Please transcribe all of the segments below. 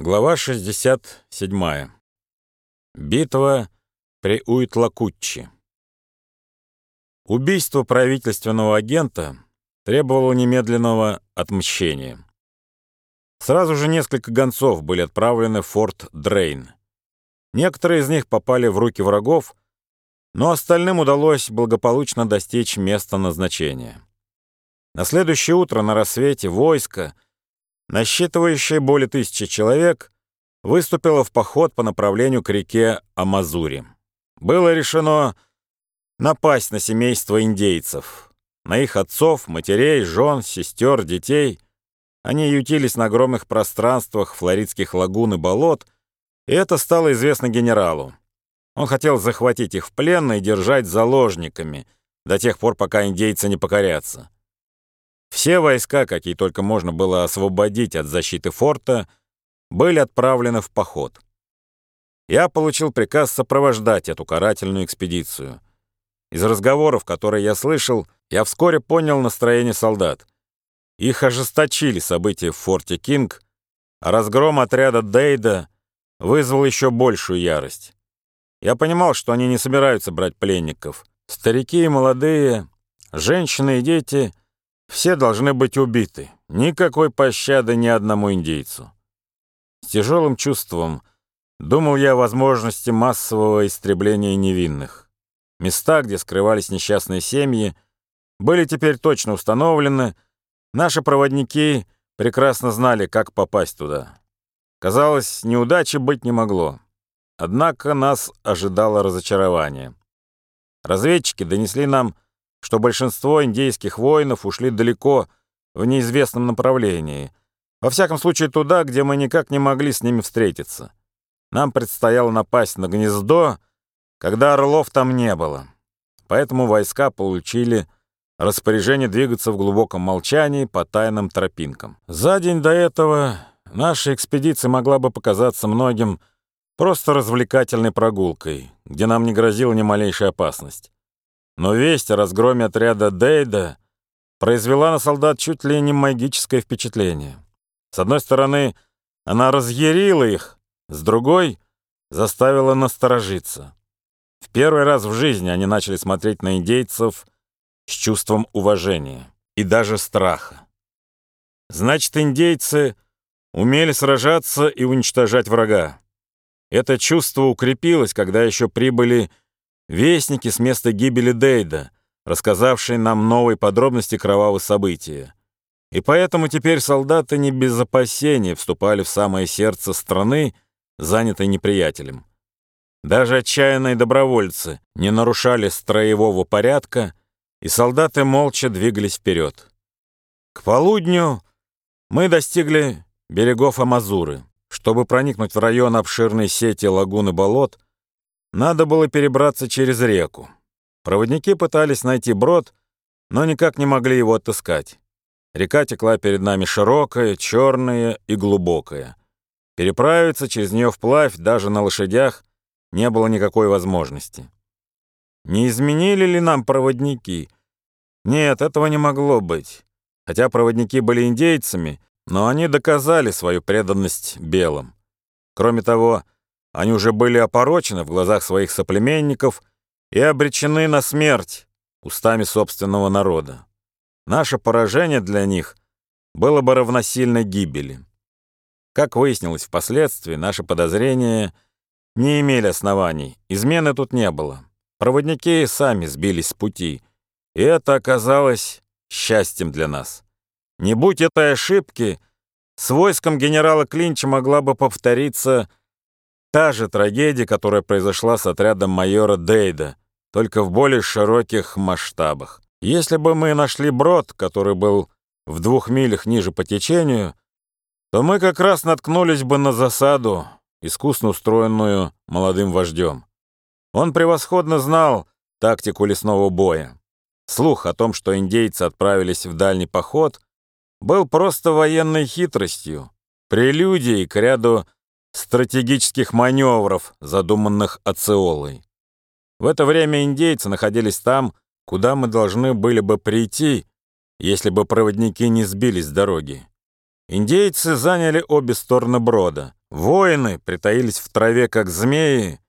Глава 67. Битва при Уитлакутчи. Убийство правительственного агента требовало немедленного отмщения. Сразу же несколько гонцов были отправлены в форт Дрейн. Некоторые из них попали в руки врагов, но остальным удалось благополучно достичь места назначения. На следующее утро на рассвете войско — насчитывающая более тысячи человек, выступила в поход по направлению к реке Амазури. Было решено напасть на семейство индейцев, на их отцов, матерей, жен, сестер, детей. Они ютились на огромных пространствах флоридских лагун и болот, и это стало известно генералу. Он хотел захватить их в плен и держать заложниками до тех пор, пока индейцы не покорятся. Все войска, какие только можно было освободить от защиты форта, были отправлены в поход. Я получил приказ сопровождать эту карательную экспедицию. Из разговоров, которые я слышал, я вскоре понял настроение солдат. Их ожесточили события в форте Кинг, а разгром отряда Дейда вызвал еще большую ярость. Я понимал, что они не собираются брать пленников. Старики и молодые, женщины и дети — все должны быть убиты. Никакой пощады ни одному индейцу. С тяжелым чувством думал я о возможности массового истребления невинных. Места, где скрывались несчастные семьи, были теперь точно установлены. Наши проводники прекрасно знали, как попасть туда. Казалось, неудачи быть не могло. Однако нас ожидало разочарование. Разведчики донесли нам, что большинство индейских воинов ушли далеко в неизвестном направлении. Во всяком случае, туда, где мы никак не могли с ними встретиться. Нам предстояло напасть на гнездо, когда орлов там не было. Поэтому войска получили распоряжение двигаться в глубоком молчании по тайным тропинкам. За день до этого наша экспедиция могла бы показаться многим просто развлекательной прогулкой, где нам не грозила ни малейшая опасность. Но весть о разгроме отряда Дейда произвела на солдат чуть ли не магическое впечатление. С одной стороны, она разъярила их, с другой — заставила насторожиться. В первый раз в жизни они начали смотреть на индейцев с чувством уважения и даже страха. Значит, индейцы умели сражаться и уничтожать врага. Это чувство укрепилось, когда еще прибыли Вестники с места гибели Дейда, рассказавшие нам новые подробности кровавых событий. И поэтому теперь солдаты не без опасения вступали в самое сердце страны, занятой неприятелем. Даже отчаянные добровольцы не нарушали строевого порядка, и солдаты молча двигались вперед. К полудню мы достигли берегов Амазуры. Чтобы проникнуть в район обширной сети лагун и болот, надо было перебраться через реку. Проводники пытались найти брод, но никак не могли его отыскать. Река текла перед нами широкая, черная и глубокая. Переправиться через нее вплавь даже на лошадях не было никакой возможности. Не изменили ли нам проводники? Нет, этого не могло быть. Хотя проводники были индейцами, но они доказали свою преданность белым. Кроме того, они уже были опорочены в глазах своих соплеменников и обречены на смерть устами собственного народа. Наше поражение для них было бы равносильно гибели. Как выяснилось впоследствии, наши подозрения не имели оснований, измены тут не было. Проводники сами сбились с пути, и это оказалось счастьем для нас. Не будь этой ошибки, с войском генерала Клинча могла бы повториться Та же трагедия, которая произошла с отрядом майора Дейда, только в более широких масштабах. Если бы мы нашли брод, который был в двух милях ниже по течению, то мы как раз наткнулись бы на засаду, искусно устроенную молодым вождем. Он превосходно знал тактику лесного боя. Слух о том, что индейцы отправились в дальний поход, был просто военной хитростью, прелюдией к ряду стратегических маневров, задуманных Ациолой. В это время индейцы находились там, куда мы должны были бы прийти, если бы проводники не сбились с дороги. Индейцы заняли обе стороны брода. Воины притаились в траве, как змеи,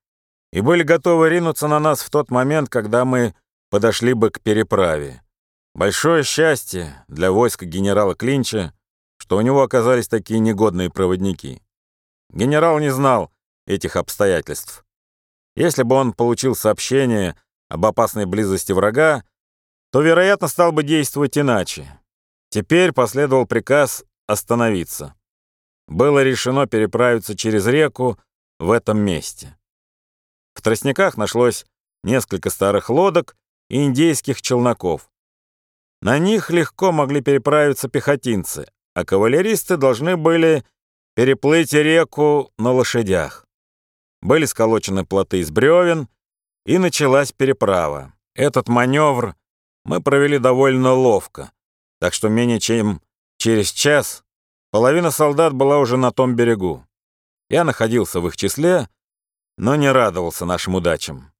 и были готовы ринуться на нас в тот момент, когда мы подошли бы к переправе. Большое счастье для войска генерала Клинча, что у него оказались такие негодные проводники. Генерал не знал этих обстоятельств. Если бы он получил сообщение об опасной близости врага, то, вероятно, стал бы действовать иначе. Теперь последовал приказ остановиться. Было решено переправиться через реку в этом месте. В тростниках нашлось несколько старых лодок и индейских челноков. На них легко могли переправиться пехотинцы, а кавалеристы должны были переплыть реку на лошадях. Были сколочены плоты из бревен, и началась переправа. Этот маневр мы провели довольно ловко, так что менее чем через час половина солдат была уже на том берегу. Я находился в их числе, но не радовался нашим удачам.